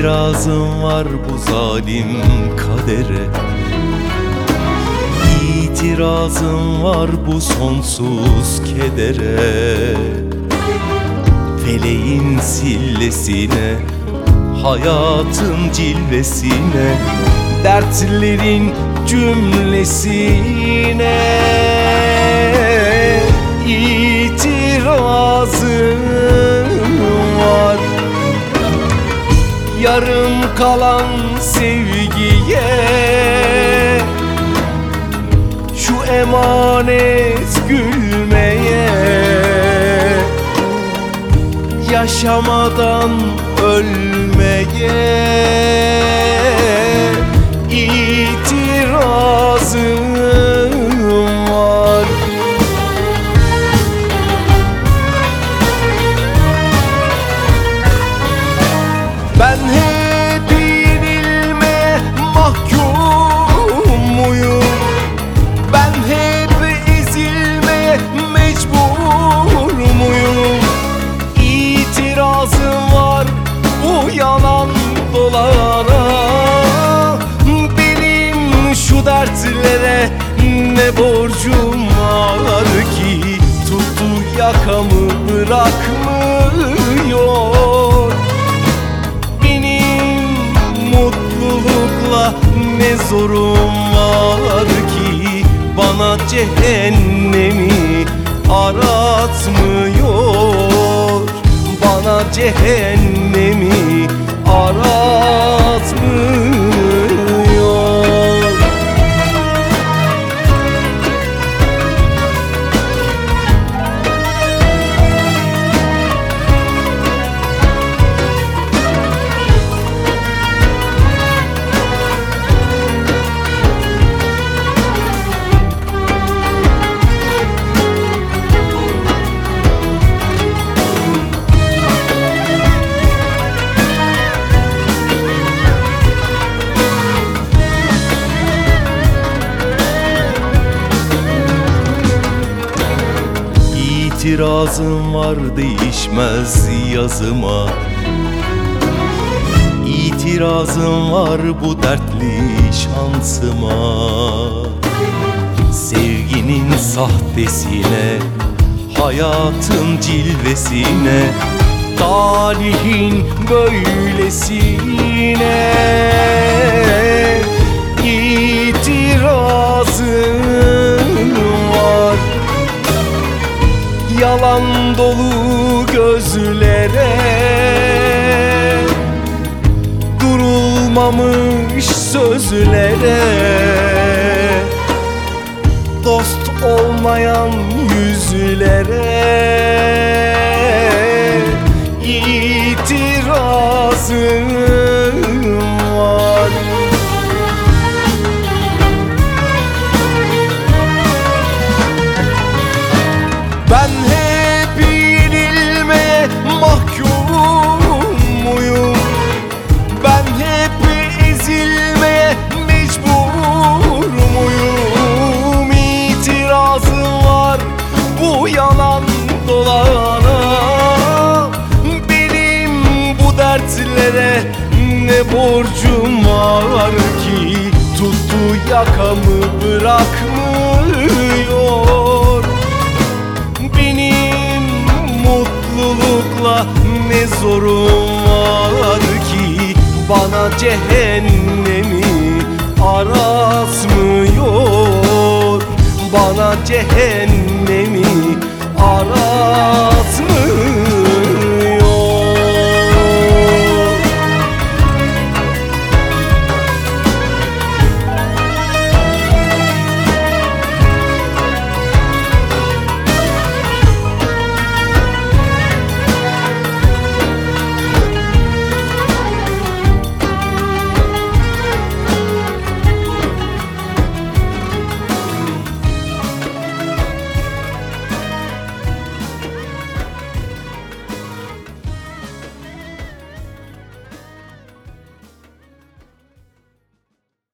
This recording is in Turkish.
İtirazım var bu zalim kadere. İtirazım var bu sonsuz kedere. Feleğin sillesine Hayatın cilvesine Dertlerin cümlesine. İtirazım Yarım kalan sevgiye. Şu emanet gülmeye. Yaşamadan ölmeye borcum var ki Tuttu yakamı bırakmıyor. Benim mutlulukla ne zorum var ki Bana cehennemi aratmıyor. Bana cehennemi aratmıyor İtirazım var değişmez yazıma. İtirazım var bu dertli şansıma. Sevginin sahtesine Hayatın cilvesine Talihin böylesine Durulmamış sözlere. Dost olmayan yüzlere. İtirazım dertlere ne borcum var ki? Tuttu yakamı bırakmıyor. Benim mutlulukla ne zorum var ki? Bana cehennemi aratmıyor Bana cehennemi aratmıyor